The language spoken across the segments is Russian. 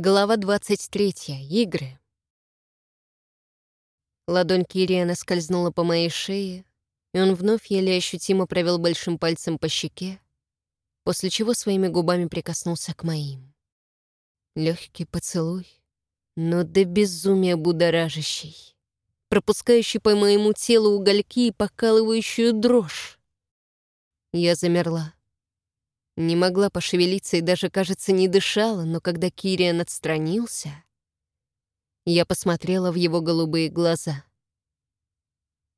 Глава 23. Игры. Ладонь Кириана скользнула по моей шее, и он вновь еле ощутимо провел большим пальцем по щеке, после чего своими губами прикоснулся к моим. Легкий поцелуй, но до безумия будоражащий, пропускающий по моему телу угольки и покалывающую дрожь. Я замерла. Не могла пошевелиться и даже, кажется, не дышала, но когда Кириан отстранился, я посмотрела в его голубые глаза.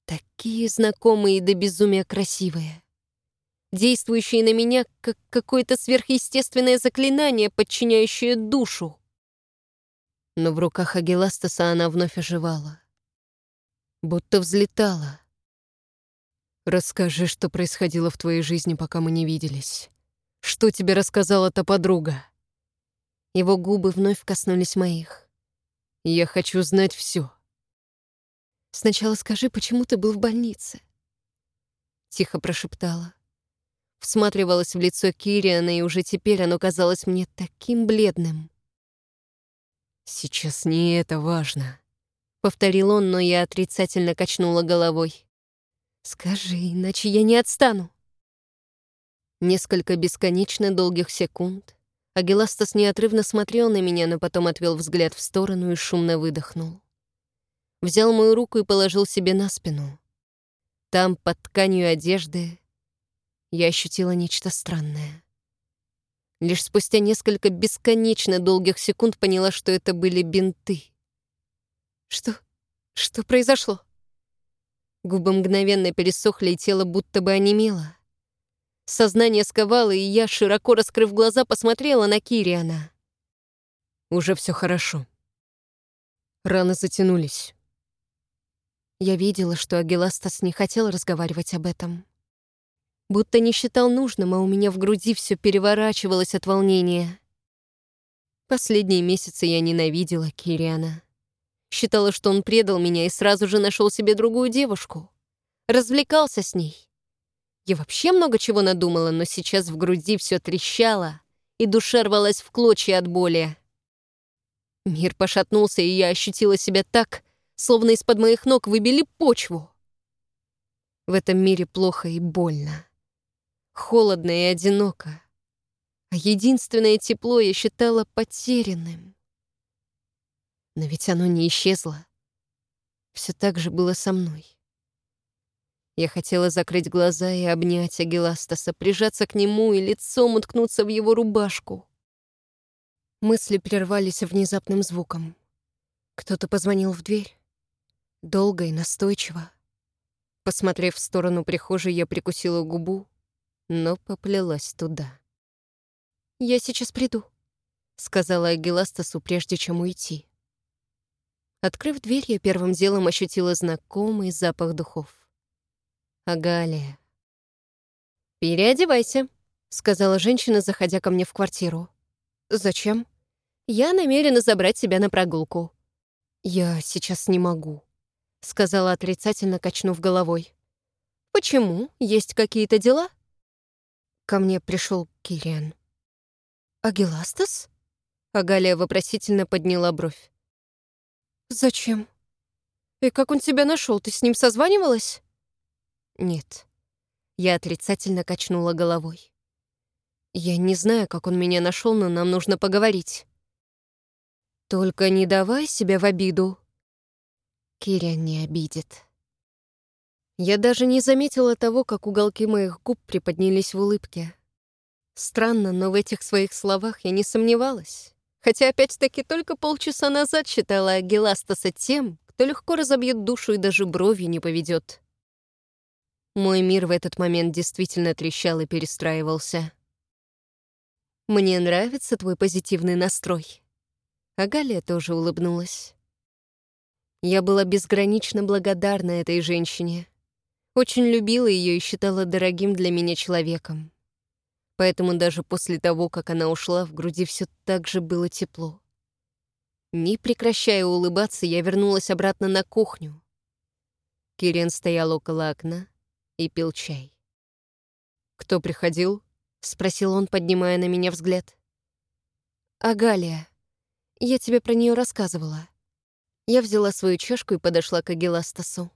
Такие знакомые до безумия красивые. Действующие на меня, как какое-то сверхъестественное заклинание, подчиняющее душу. Но в руках Агиластаса она вновь оживала. Будто взлетала. «Расскажи, что происходило в твоей жизни, пока мы не виделись». Что тебе рассказала та подруга?» Его губы вновь коснулись моих. «Я хочу знать все. «Сначала скажи, почему ты был в больнице?» Тихо прошептала. Всматривалась в лицо Кириана, и уже теперь оно казалось мне таким бледным. «Сейчас не это важно», — повторил он, но я отрицательно качнула головой. «Скажи, иначе я не отстану». Несколько бесконечно долгих секунд Агиластас неотрывно смотрел на меня, но потом отвел взгляд в сторону и шумно выдохнул. Взял мою руку и положил себе на спину. Там, под тканью одежды, я ощутила нечто странное. Лишь спустя несколько бесконечно долгих секунд поняла, что это были бинты. Что? Что произошло? Губы мгновенно пересохли, и тело будто бы онемело. Сознание сковало, и я, широко раскрыв глаза, посмотрела на Кириана. «Уже все хорошо. Раны затянулись». Я видела, что Агиластас не хотел разговаривать об этом. Будто не считал нужным, а у меня в груди все переворачивалось от волнения. Последние месяцы я ненавидела Кириана. Считала, что он предал меня и сразу же нашел себе другую девушку. Развлекался с ней. Я вообще много чего надумала, но сейчас в груди все трещало, и душа рвалась в клочья от боли. Мир пошатнулся, и я ощутила себя так, словно из-под моих ног выбили почву. В этом мире плохо и больно. Холодно и одиноко. А единственное тепло я считала потерянным. Но ведь оно не исчезло. Все так же было со мной. Я хотела закрыть глаза и обнять Агиластаса, прижаться к нему и лицом уткнуться в его рубашку. Мысли прервались внезапным звуком. Кто-то позвонил в дверь. Долго и настойчиво. Посмотрев в сторону прихожей, я прикусила губу, но поплелась туда. «Я сейчас приду», — сказала Агиластасу, прежде чем уйти. Открыв дверь, я первым делом ощутила знакомый запах духов. Агалия. «Переодевайся», — сказала женщина, заходя ко мне в квартиру. «Зачем?» «Я намерена забрать тебя на прогулку». «Я сейчас не могу», — сказала отрицательно, качнув головой. «Почему? Есть какие-то дела?» Ко мне пришел Кириан. «Агиластас?» Агалия вопросительно подняла бровь. «Зачем? И как он тебя нашел? Ты с ним созванивалась?» Нет. Я отрицательно качнула головой. Я не знаю, как он меня нашел, но нам нужно поговорить. Только не давай себя в обиду. Кирян не обидит. Я даже не заметила того, как уголки моих губ приподнялись в улыбке. Странно, но в этих своих словах я не сомневалась. Хотя опять-таки только полчаса назад считала Геластаса тем, кто легко разобьет душу и даже брови не поведет. Мой мир в этот момент действительно трещал и перестраивался. «Мне нравится твой позитивный настрой». А Галя тоже улыбнулась. Я была безгранично благодарна этой женщине. Очень любила ее и считала дорогим для меня человеком. Поэтому даже после того, как она ушла, в груди все так же было тепло. Не прекращая улыбаться, я вернулась обратно на кухню. Кирен стоял около окна, и пил чай. «Кто приходил?» — спросил он, поднимая на меня взгляд. «Агалия. Я тебе про нее рассказывала. Я взяла свою чашку и подошла к Агиластасу.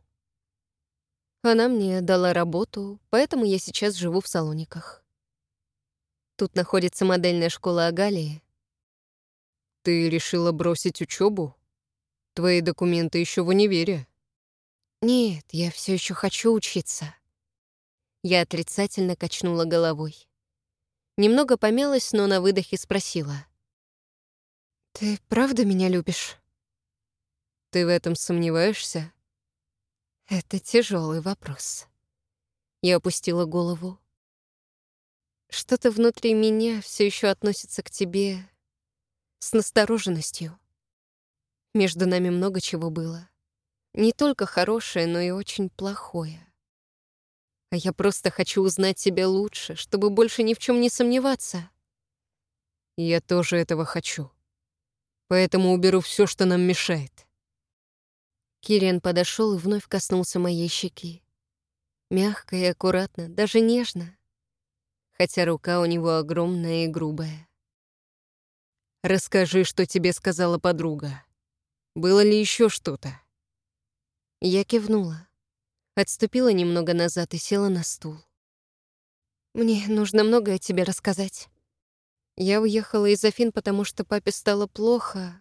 Она мне дала работу, поэтому я сейчас живу в Салониках. Тут находится модельная школа Агалии. Ты решила бросить учебу? Твои документы еще в универе. Нет, я все еще хочу учиться. Я отрицательно качнула головой. Немного помялась, но на выдохе спросила. «Ты правда меня любишь?» «Ты в этом сомневаешься?» Это тяжелый вопрос. Я опустила голову. Что-то внутри меня все еще относится к тебе с настороженностью. Между нами много чего было. Не только хорошее, но и очень плохое. А я просто хочу узнать тебя лучше, чтобы больше ни в чем не сомневаться. Я тоже этого хочу. Поэтому уберу все, что нам мешает. Кириан подошел и вновь коснулся моей щеки. Мягко и аккуратно, даже нежно. Хотя рука у него огромная и грубая. «Расскажи, что тебе сказала подруга. Было ли еще что-то?» Я кивнула. Отступила немного назад и села на стул. «Мне нужно многое тебе рассказать. Я уехала из Афин, потому что папе стало плохо,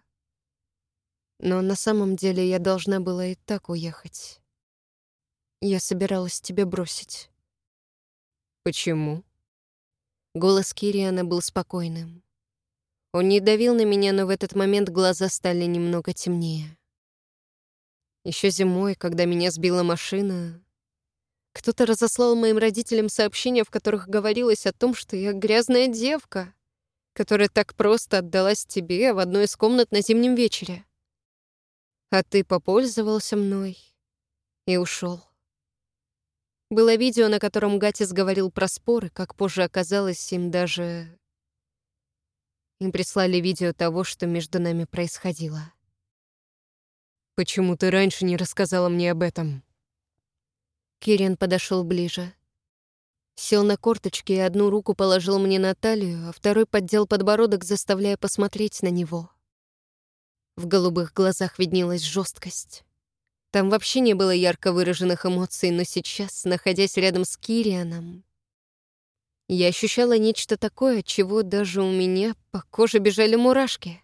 но на самом деле я должна была и так уехать. Я собиралась тебя бросить. Почему? Голос Кириана был спокойным. Он не давил на меня, но в этот момент глаза стали немного темнее. Еще зимой, когда меня сбила машина, кто-то разослал моим родителям сообщения, в которых говорилось о том, что я грязная девка, которая так просто отдалась тебе в одной из комнат на зимнем вечере а ты попользовался мной и ушел. Было видео, на котором Гатис говорил про споры, как позже оказалось, им даже... Им прислали видео того, что между нами происходило. «Почему ты раньше не рассказала мне об этом?» Кирин подошел ближе. Сел на корточки и одну руку положил мне на талию, а второй поддел подбородок, заставляя посмотреть на него. В голубых глазах виднелась жесткость. Там вообще не было ярко выраженных эмоций, но сейчас, находясь рядом с Кирианом, я ощущала нечто такое, чего даже у меня по коже бежали мурашки.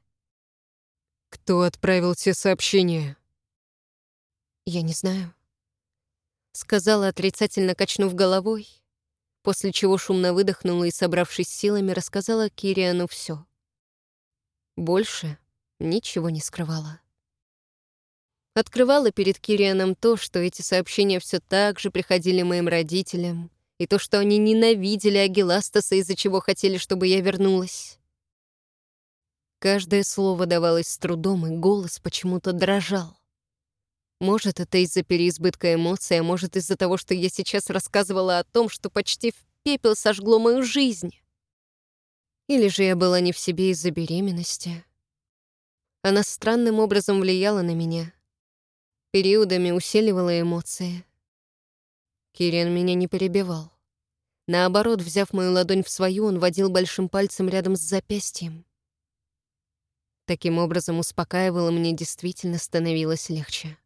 «Кто отправил те сообщения?» «Я не знаю», — сказала, отрицательно качнув головой, после чего шумно выдохнула и, собравшись силами, рассказала Кириану все. Больше ничего не скрывала. Открывала перед Кирианом то, что эти сообщения все так же приходили моим родителям, и то, что они ненавидели Агиластаса, из-за чего хотели, чтобы я вернулась. Каждое слово давалось с трудом, и голос почему-то дрожал. Может, это из-за переизбытка эмоций, а может, из-за того, что я сейчас рассказывала о том, что почти в пепел сожгло мою жизнь. Или же я была не в себе из-за беременности. Она странным образом влияла на меня. Периодами усиливала эмоции. Кириан меня не перебивал. Наоборот, взяв мою ладонь в свою, он водил большим пальцем рядом с запястьем. Таким образом, успокаивало мне действительно становилось легче.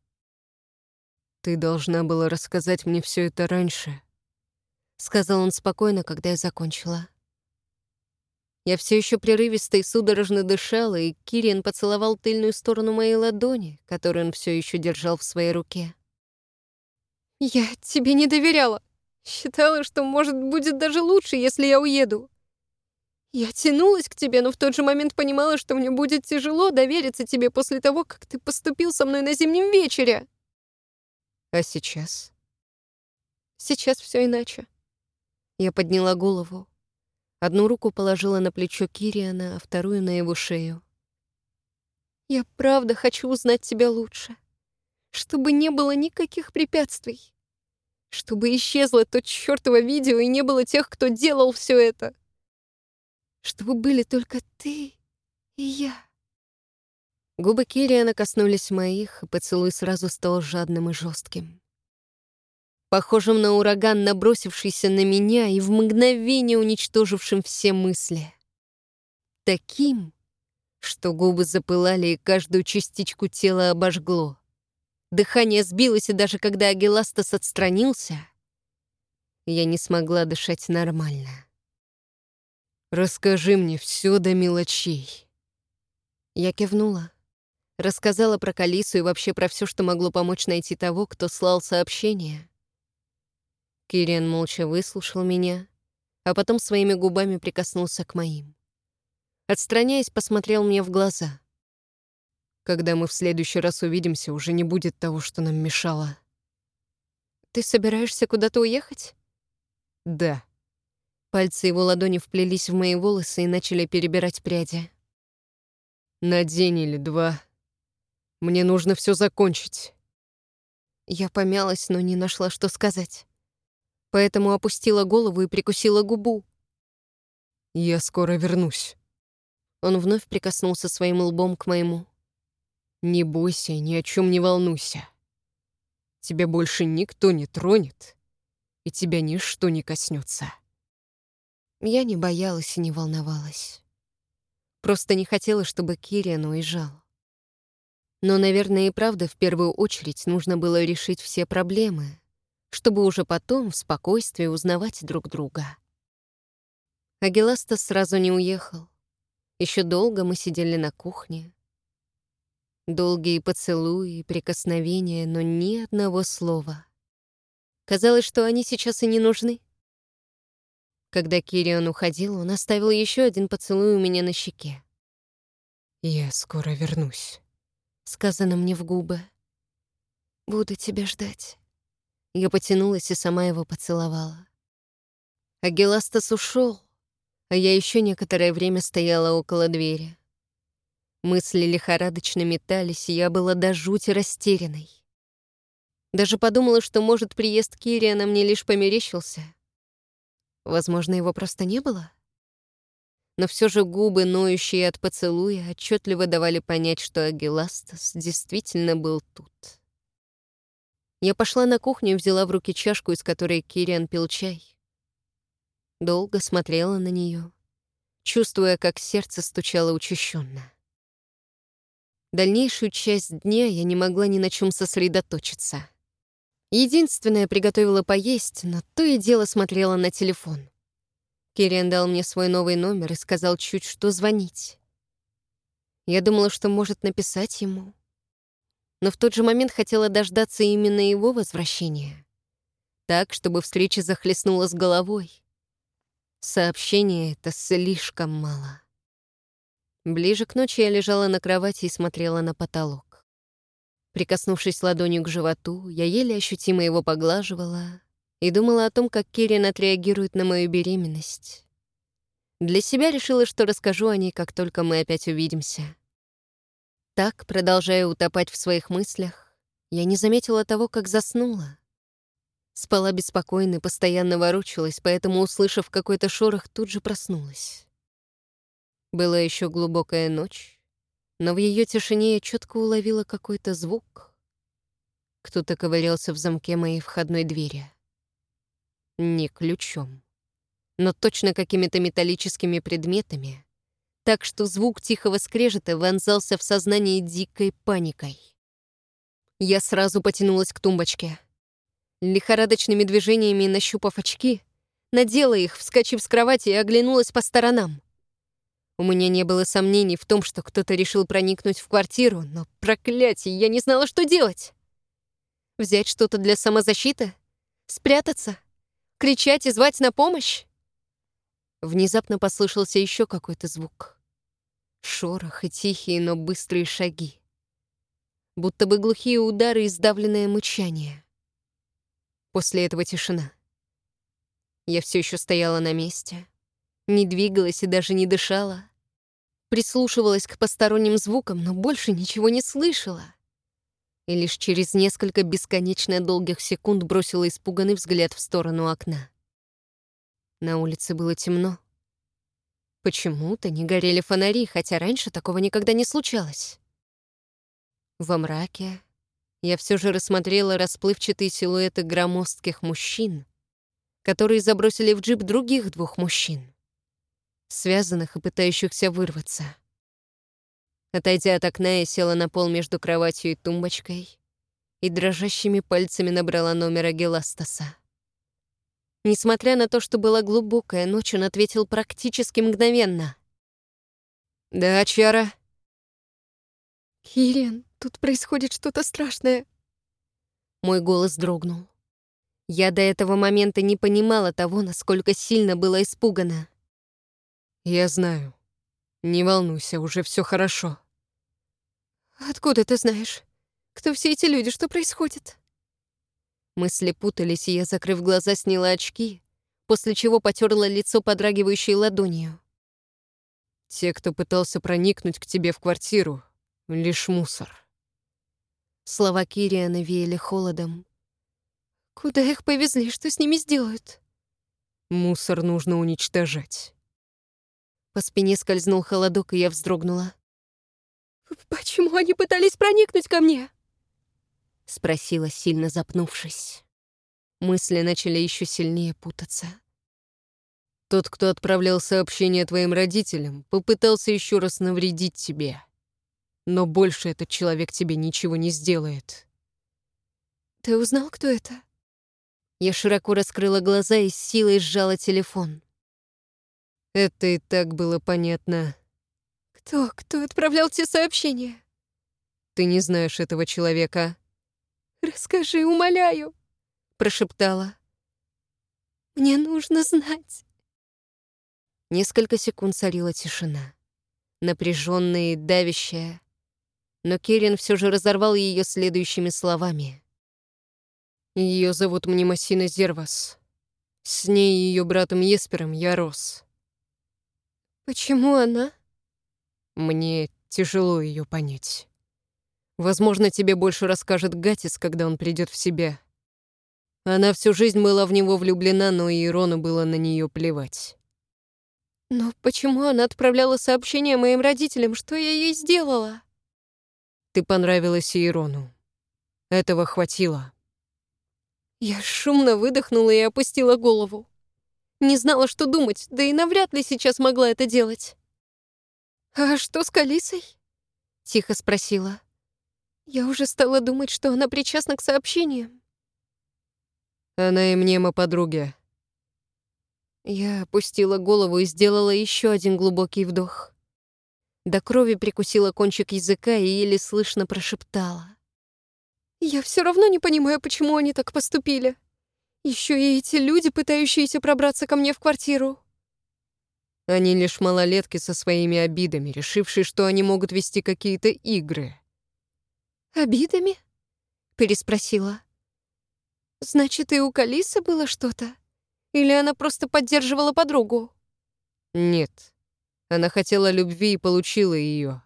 «Ты должна была рассказать мне все это раньше», — сказал он спокойно, когда я закончила. Я все еще прерывисто и судорожно дышала, и Кириан поцеловал тыльную сторону моей ладони, которую он все еще держал в своей руке. «Я тебе не доверяла. Считала, что, может, будет даже лучше, если я уеду. Я тянулась к тебе, но в тот же момент понимала, что мне будет тяжело довериться тебе после того, как ты поступил со мной на зимнем вечере». «А сейчас?» «Сейчас все иначе». Я подняла голову. Одну руку положила на плечо Кириана, а вторую на его шею. «Я правда хочу узнать тебя лучше. Чтобы не было никаких препятствий. Чтобы исчезло то чёртово видео и не было тех, кто делал все это. Чтобы были только ты и я». Губы Кириана коснулись моих, и поцелуй сразу стал жадным и жестким похожим на ураган, набросившийся на меня и в мгновение уничтожившим все мысли. Таким, что губы запылали и каждую частичку тела обожгло. Дыхание сбилось, и даже когда Агиластас отстранился, я не смогла дышать нормально. «Расскажи мне все до мелочей». Я кивнула. Рассказала про Калису и вообще про все, что могло помочь найти того, кто слал сообщение. Кириан молча выслушал меня, а потом своими губами прикоснулся к моим. Отстраняясь, посмотрел мне в глаза. «Когда мы в следующий раз увидимся, уже не будет того, что нам мешало». «Ты собираешься куда-то уехать?» «Да». Пальцы его ладони вплелись в мои волосы и начали перебирать пряди. «На день или два. Мне нужно все закончить». Я помялась, но не нашла, что сказать. Поэтому опустила голову и прикусила губу. «Я скоро вернусь». Он вновь прикоснулся своим лбом к моему. «Не бойся, ни о чем не волнуйся. Тебя больше никто не тронет, и тебя ничто не коснется. Я не боялась и не волновалась. Просто не хотела, чтобы Кириан уезжал. Но, наверное, и правда в первую очередь нужно было решить все проблемы, чтобы уже потом в спокойствии узнавать друг друга. Агиласта сразу не уехал. Еще долго мы сидели на кухне. Долгие поцелуи прикосновения, но ни одного слова. Казалось, что они сейчас и не нужны. Когда Кириан уходил, он оставил еще один поцелуй у меня на щеке. «Я скоро вернусь», — сказано мне в губы. «Буду тебя ждать». Я потянулась и сама его поцеловала. Агиластас ушел, а я еще некоторое время стояла около двери. Мысли лихорадочно метались, и я была до жути растерянной. Даже подумала, что, может, приезд Кириана мне лишь померещился. Возможно, его просто не было? Но все же губы, ноющие от поцелуя, отчетливо давали понять, что Агиластас действительно был тут. Я пошла на кухню и взяла в руки чашку, из которой Кириан пил чай. Долго смотрела на нее, чувствуя, как сердце стучало учащенно. Дальнейшую часть дня я не могла ни на чем сосредоточиться. Единственное, приготовила поесть, но то и дело смотрела на телефон. Кириан дал мне свой новый номер и сказал чуть что звонить. Я думала, что может написать ему. Но в тот же момент хотела дождаться именно его возвращения. Так, чтобы встреча захлестнула с головой. Сообщение это слишком мало. Ближе к ночи я лежала на кровати и смотрела на потолок. Прикоснувшись ладонью к животу, я еле ощутимо его поглаживала и думала о том, как Кирин отреагирует на мою беременность. Для себя решила, что расскажу о ней, как только мы опять увидимся. Так, продолжая утопать в своих мыслях, я не заметила того, как заснула. Спала беспокойно, постоянно ворочалась, поэтому, услышав какой-то шорох, тут же проснулась. Была еще глубокая ночь, но в ее тишине я четко уловила какой-то звук. Кто-то ковырялся в замке моей входной двери. Не ключом, но точно какими-то металлическими предметами, так что звук тихого скрежета вонзался в сознание дикой паникой. Я сразу потянулась к тумбочке — Лихорадочными движениями нащупав очки, надела их, вскочив с кровати и оглянулась по сторонам. У меня не было сомнений в том, что кто-то решил проникнуть в квартиру, но, проклятие, я не знала, что делать. Взять что-то для самозащиты? Спрятаться? Кричать и звать на помощь? Внезапно послышался еще какой-то звук. Шорох и тихие, но быстрые шаги. Будто бы глухие удары и сдавленное мычание. После этого тишина. Я все еще стояла на месте, не двигалась и даже не дышала. Прислушивалась к посторонним звукам, но больше ничего не слышала. И лишь через несколько бесконечно долгих секунд бросила испуганный взгляд в сторону окна. На улице было темно. Почему-то не горели фонари, хотя раньше такого никогда не случалось. Во мраке я все же рассмотрела расплывчатые силуэты громоздких мужчин, которые забросили в джип других двух мужчин, связанных и пытающихся вырваться. Отойдя от окна, я села на пол между кроватью и тумбочкой и дрожащими пальцами набрала номер Агеластаса. Несмотря на то, что была глубокая ночь, он ответил практически мгновенно. «Да, Чара?» «Кириан, тут происходит что-то страшное». Мой голос дрогнул. Я до этого момента не понимала того, насколько сильно была испугана. «Я знаю. Не волнуйся, уже все хорошо». «Откуда ты знаешь? Кто все эти люди? Что происходит?» Мысли путались, и я, закрыв глаза, сняла очки, после чего потерла лицо подрагивающей ладонью. «Те, кто пытался проникнуть к тебе в квартиру, лишь мусор». Слова Кириана веяли холодом. «Куда их повезли? Что с ними сделают?» «Мусор нужно уничтожать». По спине скользнул холодок, и я вздрогнула. «Почему они пытались проникнуть ко мне?» — спросила, сильно запнувшись. Мысли начали еще сильнее путаться. «Тот, кто отправлял сообщение твоим родителям, попытался еще раз навредить тебе. Но больше этот человек тебе ничего не сделает». «Ты узнал, кто это?» Я широко раскрыла глаза и с силой сжала телефон. Это и так было понятно. «Кто? Кто отправлял те сообщения?» «Ты не знаешь этого человека». «Расскажи, умоляю», — прошептала. «Мне нужно знать». Несколько секунд царила тишина, напряженная и давящая, но Кирин все же разорвал ее следующими словами. Ее зовут Мнемосина Зервас. С ней и ее братом Еспером я рос. Почему она? Мне тяжело ее понять. Возможно, тебе больше расскажет Гатис, когда он придет в себя. Она всю жизнь была в него влюблена, но и Ирону было на нее плевать. Но почему она отправляла сообщение моим родителям? Что я ей сделала? Ты понравилась Ирону. Этого хватило. Я шумно выдохнула и опустила голову. Не знала, что думать, да и навряд ли сейчас могла это делать. «А что с Калисой?» — тихо спросила. Я уже стала думать, что она причастна к сообщениям. Она и мнема подруги. Я опустила голову и сделала еще один глубокий вдох. До крови прикусила кончик языка и еле слышно прошептала. «Я все равно не понимаю, почему они так поступили. Еще и эти люди, пытающиеся пробраться ко мне в квартиру». Они лишь малолетки со своими обидами, решившие, что они могут вести какие-то игры. «Обидами?» — переспросила. «Значит, и у Калисы было что-то? Или она просто поддерживала подругу?» «Нет. Она хотела любви и получила ее.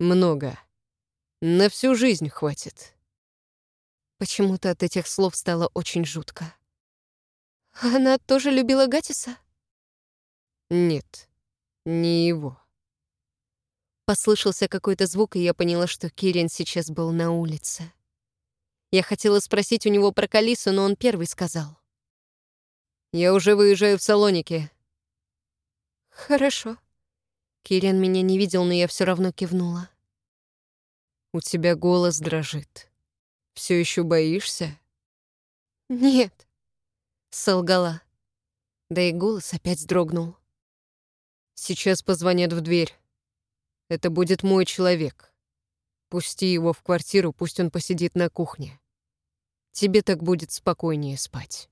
Много. На всю жизнь хватит». Почему-то от этих слов стало очень жутко. «Она тоже любила Гатиса?» «Нет, не его». Послышался какой-то звук, и я поняла, что Кирин сейчас был на улице. Я хотела спросить у него про Калису, но он первый сказал. «Я уже выезжаю в Салоники». «Хорошо». Кирин меня не видел, но я все равно кивнула. «У тебя голос дрожит. Все еще боишься?» «Нет», — солгала. Да и голос опять дрогнул. «Сейчас позвонят в дверь. Это будет мой человек. Пусти его в квартиру, пусть он посидит на кухне. Тебе так будет спокойнее спать».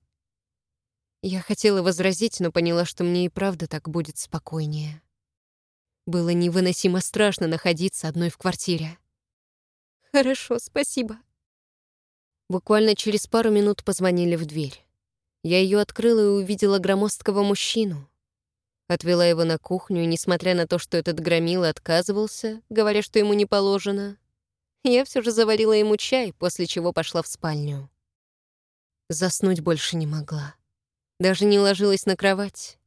Я хотела возразить, но поняла, что мне и правда так будет спокойнее. Было невыносимо страшно находиться одной в квартире. «Хорошо, спасибо». Буквально через пару минут позвонили в дверь. Я ее открыла и увидела громоздкого мужчину. Отвела его на кухню, и, несмотря на то, что этот громила отказывался, говоря, что ему не положено, я все же заварила ему чай, после чего пошла в спальню. Заснуть больше не могла. Даже не ложилась на кровать.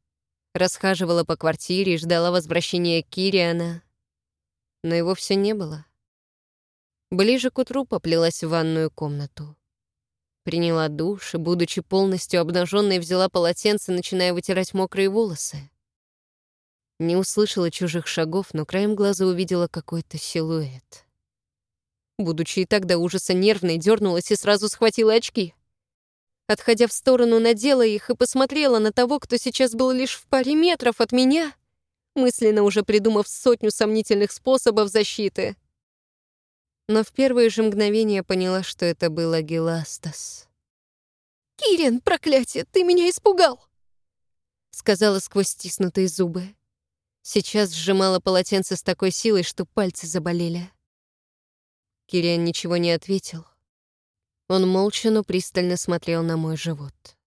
Расхаживала по квартире и ждала возвращения Кириана. Но его все не было. Ближе к утру поплелась в ванную комнату. Приняла душ и, будучи полностью обнаженной, взяла полотенце, начиная вытирать мокрые волосы. Не услышала чужих шагов, но краем глаза увидела какой-то силуэт. Будучи и тогда ужаса нервной, дернулась и сразу схватила очки. Отходя в сторону, надела их и посмотрела на того, кто сейчас был лишь в паре метров от меня, мысленно уже придумав сотню сомнительных способов защиты. Но в первые же мгновения поняла, что это был Агиластас. «Кирен, проклятие, ты меня испугал!» Сказала сквозь стиснутые зубы. Сейчас сжимала полотенце с такой силой, что пальцы заболели. Кириан ничего не ответил. Он молча, но пристально смотрел на мой живот.